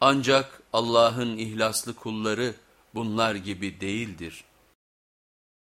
Ancak Allah'ın ihlaslı kulları bunlar gibi değildir.